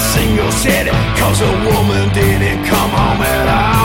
single city. Cause a woman didn't come home at all.